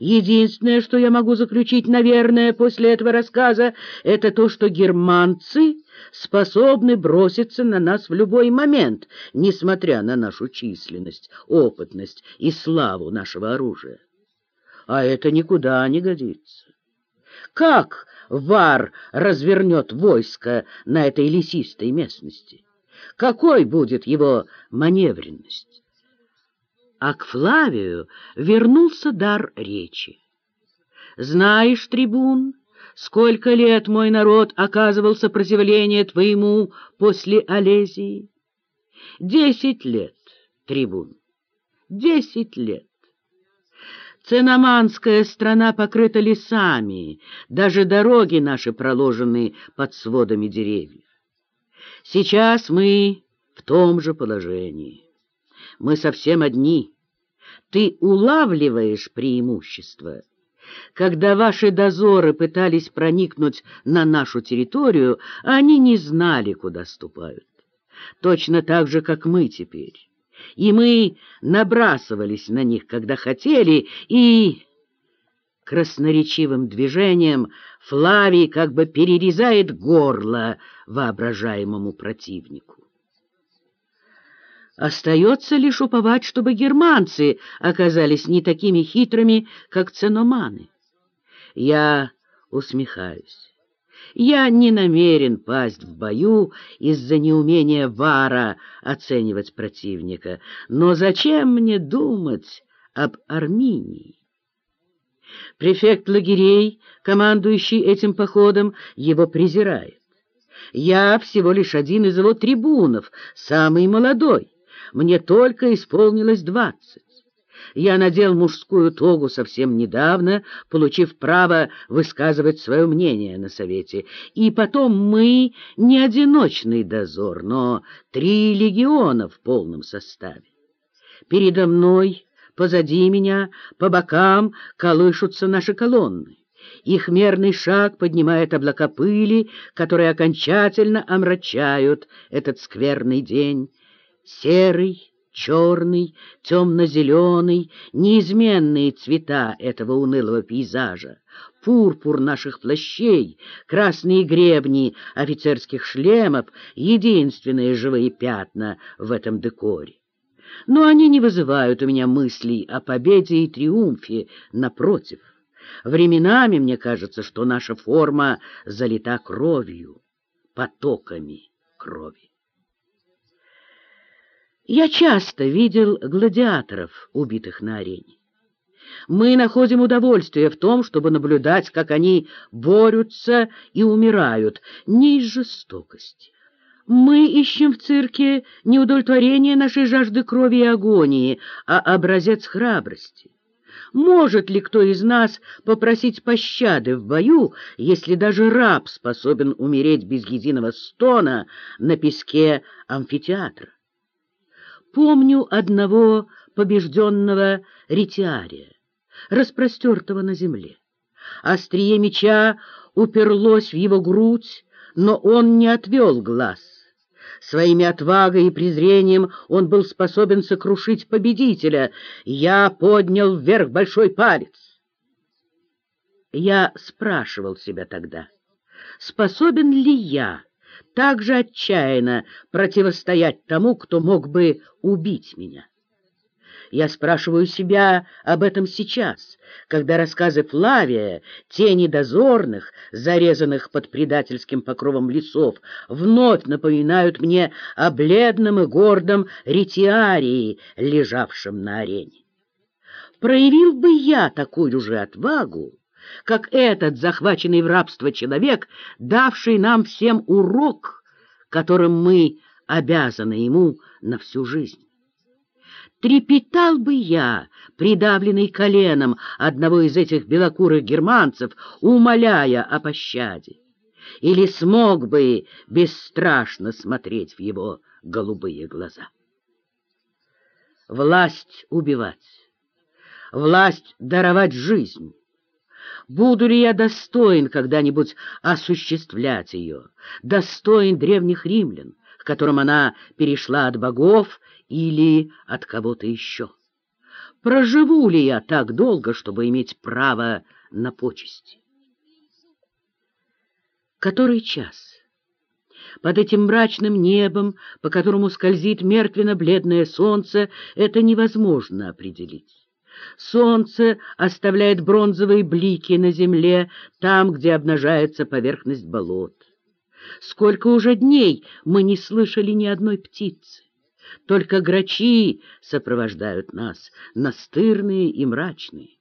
Единственное, что я могу заключить, наверное, после этого рассказа, это то, что германцы способны броситься на нас в любой момент, несмотря на нашу численность, опытность и славу нашего оружия. А это никуда не годится. Как Вар развернет войско на этой лесистой местности? Какой будет его маневренность? А к Флавию вернулся дар речи. «Знаешь, трибун, сколько лет мой народ оказывал сопротивление твоему после Олезии? Десять лет, трибун, десять лет. Ценоманская страна покрыта лесами, даже дороги наши проложены под сводами деревьев. Сейчас мы в том же положении. Мы совсем одни. Ты улавливаешь преимущество. Когда ваши дозоры пытались проникнуть на нашу территорию, они не знали, куда ступают. Точно так же, как мы теперь и мы набрасывались на них, когда хотели, и... Красноречивым движением Флавий как бы перерезает горло воображаемому противнику. Остается лишь уповать, чтобы германцы оказались не такими хитрыми, как ценоманы. Я усмехаюсь. Я не намерен пасть в бою из-за неумения Вара оценивать противника, но зачем мне думать об Армении? Префект лагерей, командующий этим походом, его презирает. Я всего лишь один из его трибунов, самый молодой. Мне только исполнилось двадцать. Я надел мужскую тогу совсем недавно, получив право высказывать свое мнение на совете. И потом мы не одиночный дозор, но три легиона в полном составе. Передо мной, позади меня, по бокам колышутся наши колонны. Их мерный шаг поднимает облака пыли, которые окончательно омрачают этот скверный день. Серый, черный, темно-зеленый, неизменные цвета этого унылого пейзажа, пурпур наших плащей, красные гребни офицерских шлемов — единственные живые пятна в этом декоре. Но они не вызывают у меня мыслей о победе и триумфе, напротив. Временами мне кажется, что наша форма залита кровью, потоками крови. Я часто видел гладиаторов, убитых на арене. Мы находим удовольствие в том, чтобы наблюдать, как они борются и умирают, не из жестокости. Мы ищем в цирке не удовлетворение нашей жажды крови и агонии, а образец храбрости. Может ли кто из нас попросить пощады в бою, если даже раб способен умереть без единого стона на песке амфитеатра? Помню одного побежденного ретиария, распростертого на земле. Острие меча уперлось в его грудь, но он не отвел глаз. Своими отвагой и презрением он был способен сокрушить победителя. Я поднял вверх большой палец. Я спрашивал себя тогда, способен ли я так же отчаянно противостоять тому, кто мог бы убить меня. Я спрашиваю себя об этом сейчас, когда рассказы Флавия, тени дозорных, зарезанных под предательским покровом лесов, вновь напоминают мне о бледном и гордом ретиарии, лежавшем на арене. Проявил бы я такую же отвагу, как этот захваченный в рабство человек, давший нам всем урок, которым мы обязаны ему на всю жизнь. Трепетал бы я, придавленный коленом одного из этих белокурых германцев, умоляя о пощаде, или смог бы бесстрашно смотреть в его голубые глаза. Власть убивать, власть даровать жизнь, Буду ли я достоин когда-нибудь осуществлять ее, достоин древних римлян, к которым она перешла от богов или от кого-то еще? проживу ли я так долго, чтобы иметь право на почести. Который час? Под этим мрачным небом, по которому скользит мертвенно-бледное солнце, это невозможно определить. Солнце оставляет бронзовые блики на земле, там, где обнажается поверхность болот. Сколько уже дней мы не слышали ни одной птицы. Только грачи сопровождают нас, настырные и мрачные.